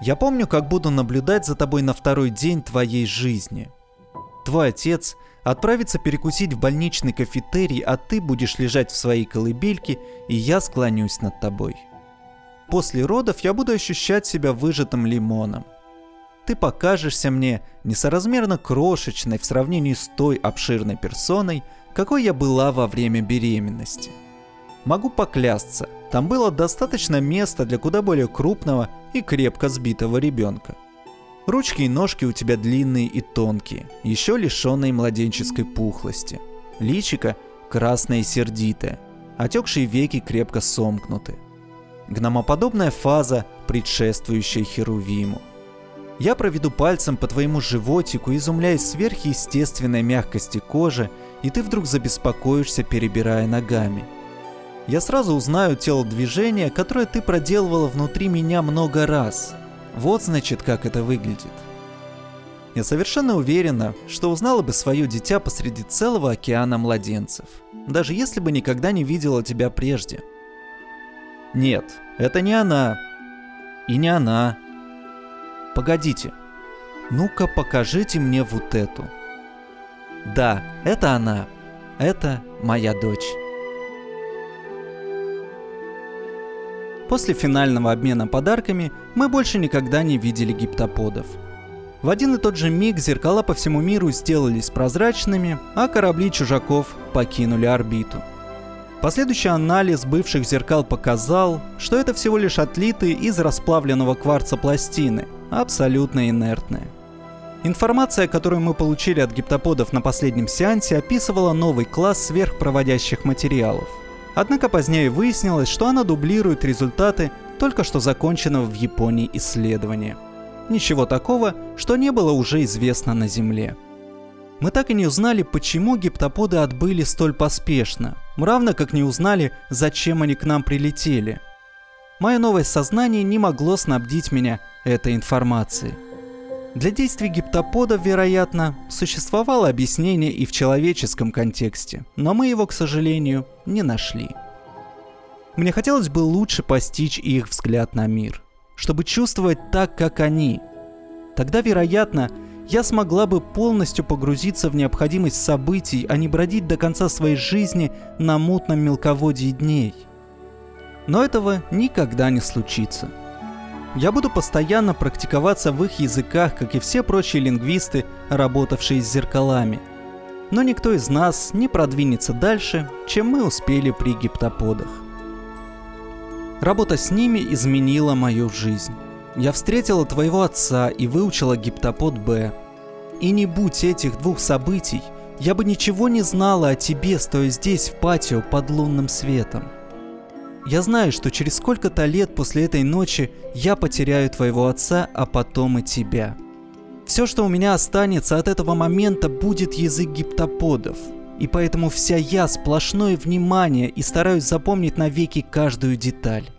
Я помню, как буду наблюдать за тобой на второй день твоей жизни. Твой отец отправится перекусить в больничный кафетерий, а ты будешь лежать в своей колыбельке, и я склонюсь над тобой. После родов я буду ощущать себя выжатым лимоном. Ты покажешься мне несоразмерно крошечной в сравнении с той обширной персоной, какой я была во время беременности. Могу поклясться, там было достаточно места для куда более крупного и крепко сбитого ребенка. Ручки и ножки у тебя длинные и тонкие, еще лишенные младенческой пухлости. Личико красное и сердитое, отекшие веки крепко сомкнуты. Гномоподобная фаза, предшествующая Херувиму. Я проведу пальцем по твоему животику, изумляясь сверхъестественной мягкости кожи, и ты вдруг забеспокоишься, перебирая ногами – я сразу узнаю телодвижение, которое ты проделывала внутри меня много раз. Вот значит, как это выглядит. Я совершенно уверена, что узнала бы свое дитя посреди целого океана младенцев, даже если бы никогда не видела тебя прежде. Нет, это не она. И не она. Погодите. Ну-ка покажите мне вот эту. Да, это она. Это моя дочь. После финального обмена подарками мы больше никогда не видели гиптоподов. В один и тот же миг зеркала по всему миру сделались прозрачными, а корабли чужаков покинули орбиту. Последующий анализ бывших зеркал показал, что это всего лишь отлитые из расплавленного кварца пластины, абсолютно инертные. Информация, которую мы получили от гиптоподов на последнем сеансе, описывала новый класс сверхпроводящих материалов. Однако позднее выяснилось, что она дублирует результаты только что законченного в Японии исследования. Ничего такого, что не было уже известно на Земле. Мы так и не узнали, почему гиптоподы отбыли столь поспешно, равно как не узнали, зачем они к нам прилетели. Мое новое сознание не могло снабдить меня этой информацией. Для действий гиптоподов, вероятно, существовало объяснение и в человеческом контексте, но мы его, к сожалению, не нашли. Мне хотелось бы лучше постичь их взгляд на мир, чтобы чувствовать так, как они. Тогда, вероятно, я смогла бы полностью погрузиться в необходимость событий, а не бродить до конца своей жизни на мутном мелководье дней. Но этого никогда не случится – я буду постоянно практиковаться в их языках, как и все прочие лингвисты, работавшие с зеркалами. Но никто из нас не продвинется дальше, чем мы успели при гиптоподах. Работа с ними изменила мою жизнь. Я встретила твоего отца и выучила гиптопод Б. И не будь этих двух событий, я бы ничего не знала о тебе, стоя здесь в патио под лунным светом. Я знаю, что через сколько-то лет после этой ночи я потеряю твоего отца, а потом и тебя. Все, что у меня останется от этого момента, будет язык гиптоподов. И поэтому вся я сплошное внимание и стараюсь запомнить навеки каждую деталь.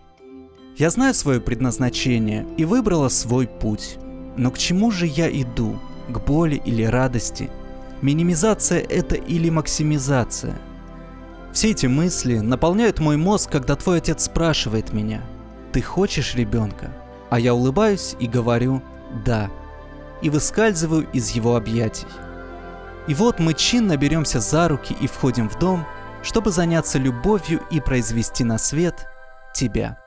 Я знаю свое предназначение и выбрала свой путь. Но к чему же я иду? К боли или радости? Минимизация это или максимизация – все эти мысли наполняют мой мозг, когда твой отец спрашивает меня, «Ты хочешь ребенка?» А я улыбаюсь и говорю «Да» и выскальзываю из его объятий. И вот мы чинно беремся за руки и входим в дом, чтобы заняться любовью и произвести на свет тебя.